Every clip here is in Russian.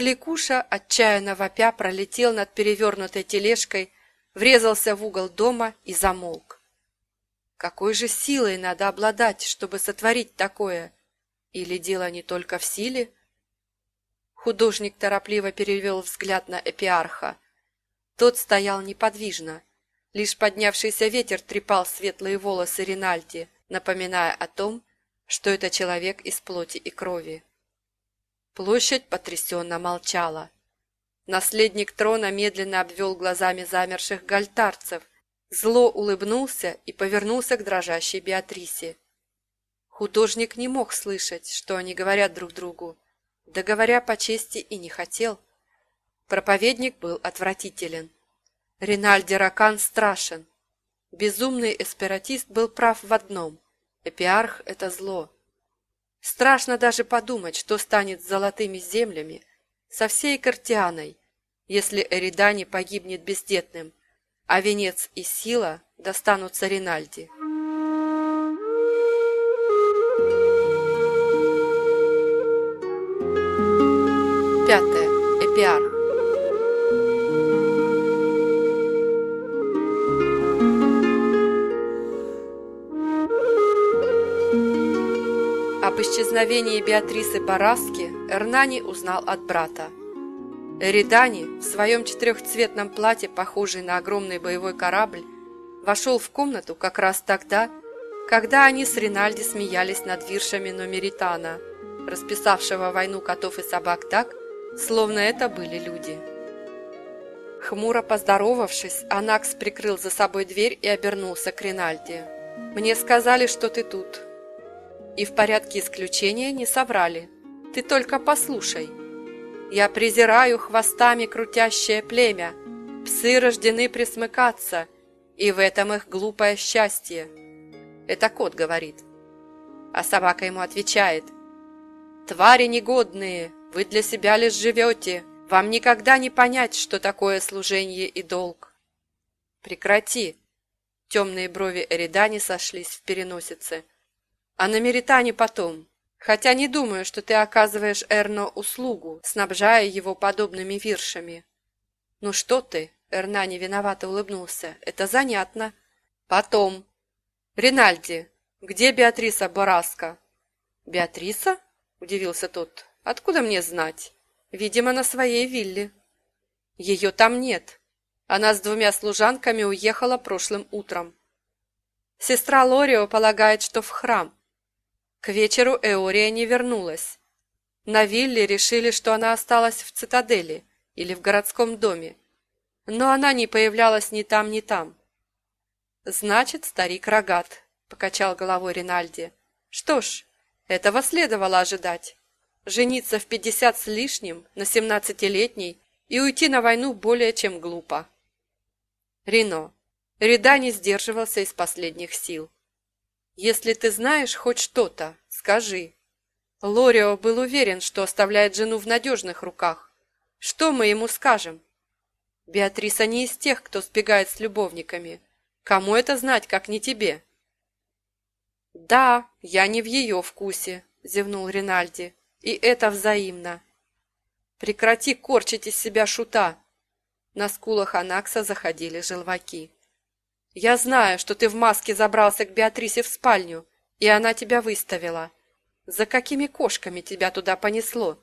Кликуша, отчаянно вопя, пролетел над перевернутой тележкой, врезался в угол дома и замолк. Какой же силой надо обладать, чтобы сотворить такое? Или дело не только в силе? Художник торопливо перевел взгляд на эпиарха. Тот стоял неподвижно. Лишь поднявшийся ветер трепал светлые волосы Ринальди, напоминая о том, что это человек из плоти и крови. Площадь потрясенно молчала. Наследник трона медленно обвел глазами замерших гальтарцев, зло улыбнулся и повернулся к дрожащей Беатрисе. Художник не мог слышать, что они говорят друг другу, да говоря по чести и не хотел. Проповедник был отвратителен. Ринальди Ракан страшен. Безумный эспиратист был прав в одном – эпиарх – это зло. Страшно даже подумать, что станет с золотыми землями, со всей Картианой, если Эридани погибнет бездетным, а венец и сила достанутся Ринальди. Пятое. Об исчезновении Беатрисы Бараски Эрнани узнал от брата. Эридани в своем четырехцветном платье, похожий на огромный боевой корабль, вошел в комнату как раз тогда, когда они с Ринальди смеялись над виршами Номеритана, расписавшего войну котов и собак так, словно это были люди. Хмуро поздоровавшись, Анакс прикрыл за собой дверь и обернулся к Ринальди. «Мне сказали, что ты тут. И в порядке исключения не соврали. Ты только послушай. Я презираю хвостами крутящее племя. Псы рождены присмыкаться, и в этом их глупое счастье. Это кот говорит. А собака ему отвечает. Твари негодные, вы для себя лишь живете. Вам никогда не понять, что такое служение и долг. Прекрати. Темные брови Эридани сошлись в переносице а на Меритане потом. Хотя не думаю, что ты оказываешь Эрно услугу, снабжая его подобными виршами. Ну что ты, Эрна виновато улыбнулся, это занятно. Потом. Ринальди, где Беатриса Бораско? Беатриса? Удивился тот. Откуда мне знать? Видимо, на своей вилле. Ее там нет. Она с двумя служанками уехала прошлым утром. Сестра Лорио полагает, что в храм. К вечеру Эория не вернулась. На вилле решили, что она осталась в цитадели или в городском доме, но она не появлялась ни там, ни там. «Значит, старик рогат», — покачал головой Ринальди. «Что ж, этого следовало ожидать. Жениться в пятьдесят с лишним на семнадцатилетней и уйти на войну более чем глупо». Рино. Рида не сдерживался из последних сил. Если ты знаешь хоть что-то, скажи. Лорио был уверен, что оставляет жену в надежных руках. Что мы ему скажем? Беатриса не из тех, кто сбегает с любовниками. Кому это знать, как не тебе? Да, я не в ее вкусе, зевнул Ринальди. И это взаимно. Прекрати корчить из себя шута. На скулах Анакса заходили желваки. Я знаю, что ты в маске забрался к Беатрисе в спальню, и она тебя выставила. За какими кошками тебя туда понесло?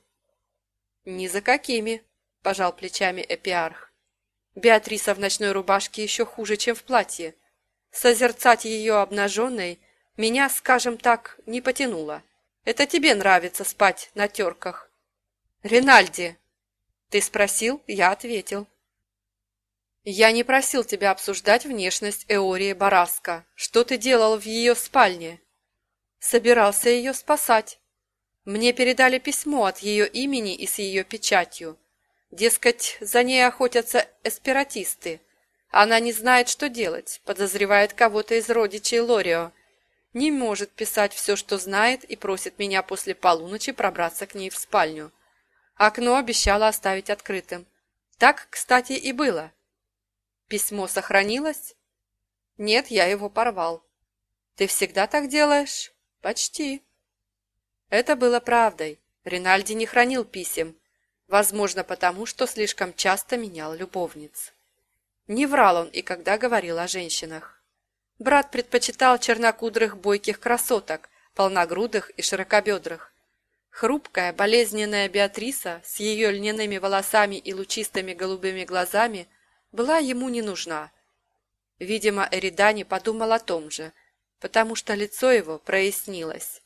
Ни за какими, пожал плечами Эпиарх. Беатриса в ночной рубашке еще хуже, чем в платье. Созерцать ее обнаженной меня, скажем так, не потянуло. Это тебе нравится спать на терках. Ринальди, ты спросил, я ответил. «Я не просил тебя обсуждать внешность Эории Бараска. Что ты делал в ее спальне?» «Собирался ее спасать. Мне передали письмо от ее имени и с ее печатью. Дескать, за ней охотятся эспиратисты. Она не знает, что делать, подозревает кого-то из родичей Лорио. Не может писать все, что знает, и просит меня после полуночи пробраться к ней в спальню. Окно обещала оставить открытым. Так, кстати, и было. Письмо сохранилось? Нет, я его порвал. Ты всегда так делаешь? Почти. Это было правдой. Ринальди не хранил писем. Возможно, потому, что слишком часто менял любовниц. Не врал он и когда говорил о женщинах. Брат предпочитал чернокудрых бойких красоток, полногрудых и широкобедрых. Хрупкая, болезненная Беатриса с ее льняными волосами и лучистыми голубыми глазами была ему не нужна. Видимо, Эридани подумал о том же, потому что лицо его прояснилось.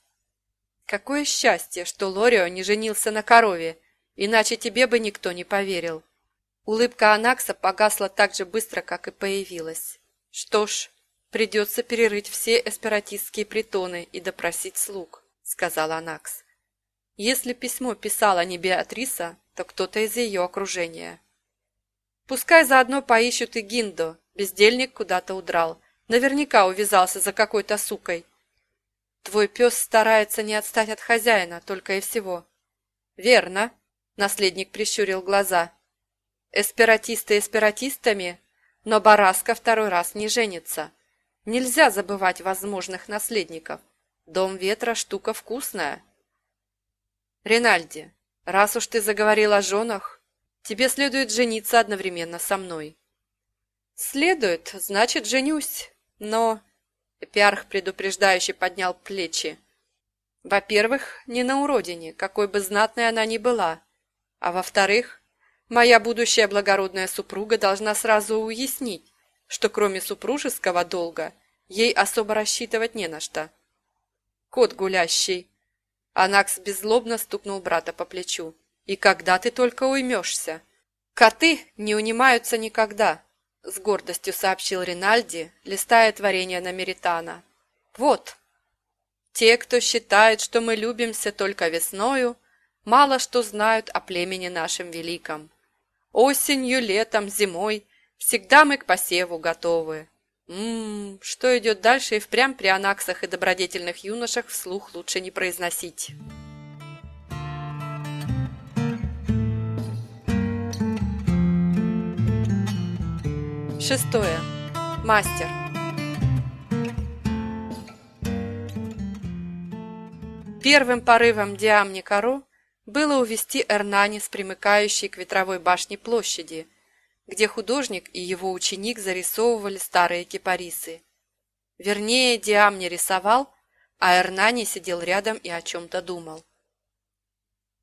«Какое счастье, что Лорио не женился на корове, иначе тебе бы никто не поверил». Улыбка Анакса погасла так же быстро, как и появилась. «Что ж, придется перерыть все эсператистские притоны и допросить слуг», — сказал Анакс. «Если письмо писала не Беатриса, то кто-то из ее окружения». «Пускай заодно поищут и Гиндо, бездельник куда-то удрал, наверняка увязался за какой-то сукой. Твой пес старается не отстать от хозяина, только и всего». «Верно», — наследник прищурил глаза. Эсператисты эсператистами, но Бараска второй раз не женится. Нельзя забывать возможных наследников. Дом ветра – штука вкусная. Ренальди, раз уж ты заговорил о женах, тебе следует жениться одновременно со мной. Следует, значит, женюсь, но... Эпиарх предупреждающе поднял плечи. Во-первых, не на уродине, какой бы знатной она ни была. А во-вторых, Моя будущая благородная супруга должна сразу уяснить, что кроме супружеского долга ей особо рассчитывать не на что. Кот гулящий. Анакс беззлобно стукнул брата по плечу. И когда ты только уймешься? Коты не унимаются никогда, с гордостью сообщил Ринальди, листая творение Намеритана. Вот. Те, кто считает, что мы любимся только весною, мало что знают о племени нашем великом. Осенью, летом, зимой всегда мы к посеву готовы. Ммм, что идет дальше и впрямь при анаксах и добродетельных юношах вслух лучше не произносить. Шестое. Мастер. Первым порывом Диамни Каро было увести Эрнани с примыкающей к ветровой башне площади, где художник и его ученик зарисовывали старые кипарисы. Вернее, Диам не рисовал, а Эрнани сидел рядом и о чем-то думал.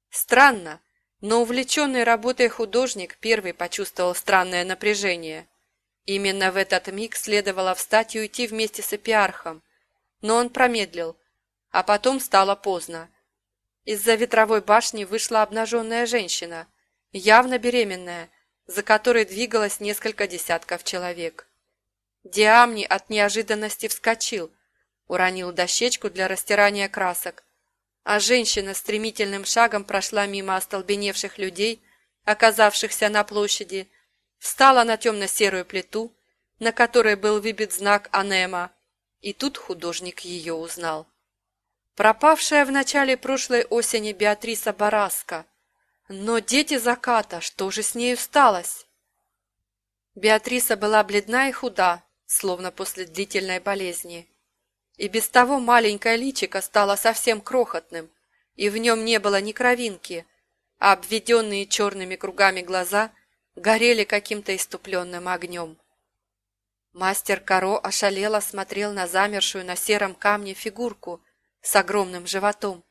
Странно, но увлеченный работой художник первый почувствовал странное напряжение. Именно в этот миг следовало встать и уйти вместе с эпиархом, но он промедлил, а потом стало поздно. Из-за ветровой башни вышла обнаженная женщина, явно беременная, за которой двигалось несколько десятков человек. Диамни от неожиданности вскочил, уронил дощечку для растирания красок, а женщина стремительным шагом прошла мимо остолбеневших людей, оказавшихся на площади, встала на темно-серую плиту, на которой был выбит знак Анема, и тут художник ее узнал. Пропавшая в начале прошлой осени Беатриса Бараска. Но дети заката, что же с нею сталось? Беатриса была бледна и худа, словно после длительной болезни. И без того маленькое личико стало совсем крохотным, и в нем не было ни кровинки, а обведенные черными кругами глаза горели каким-то иступленным огнем. Мастер Каро ошалело смотрел на замершую на сером камне фигурку, с огромным животом,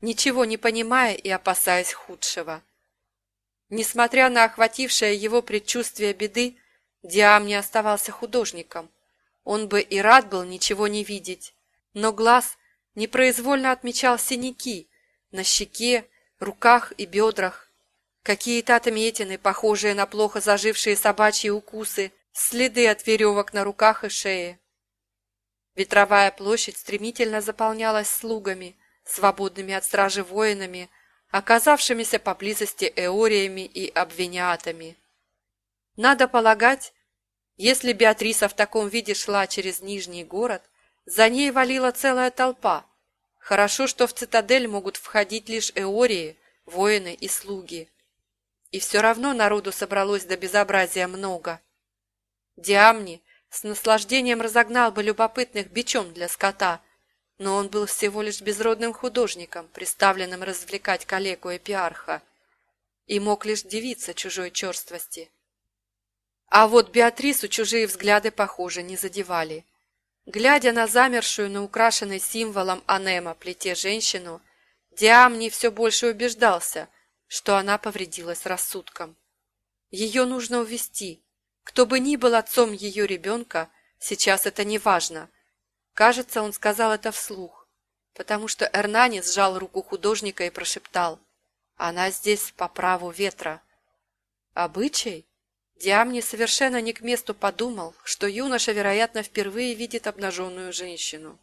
ничего не понимая и опасаясь худшего. Несмотря на охватившее его предчувствие беды, Диам не оставался художником. Он бы и рад был ничего не видеть, но глаз непроизвольно отмечал синяки на щеке, руках и бедрах, какие-то отметины, похожие на плохо зажившие собачьи укусы, следы от веревок на руках и шее. Ветровая площадь стремительно заполнялась слугами, свободными от стражи воинами, оказавшимися поблизости эориями и обвиниатами. Надо полагать, если Беатриса в таком виде шла через Нижний город, за ней валила целая толпа. Хорошо, что в цитадель могут входить лишь эории, воины и слуги. И все равно народу собралось до безобразия много. Диамни с наслаждением разогнал бы любопытных бичом для скота, но он был всего лишь безродным художником, приставленным развлекать калеку эпиарха. и мог лишь дивиться чужой черствости. А вот Беатрису чужие взгляды, похоже, не задевали. Глядя на замершую на украшенной символом анема плите женщину, Диамни все больше убеждался, что она повредилась рассудком. Ее нужно увести. Кто бы ни был отцом ее ребенка, сейчас это не важно. Кажется, он сказал это вслух, потому что Эрнани сжал руку художника и прошептал «Она здесь по праву ветра». Обычай? Диамни совершенно не к месту подумал, что юноша, вероятно, впервые видит обнаженную женщину.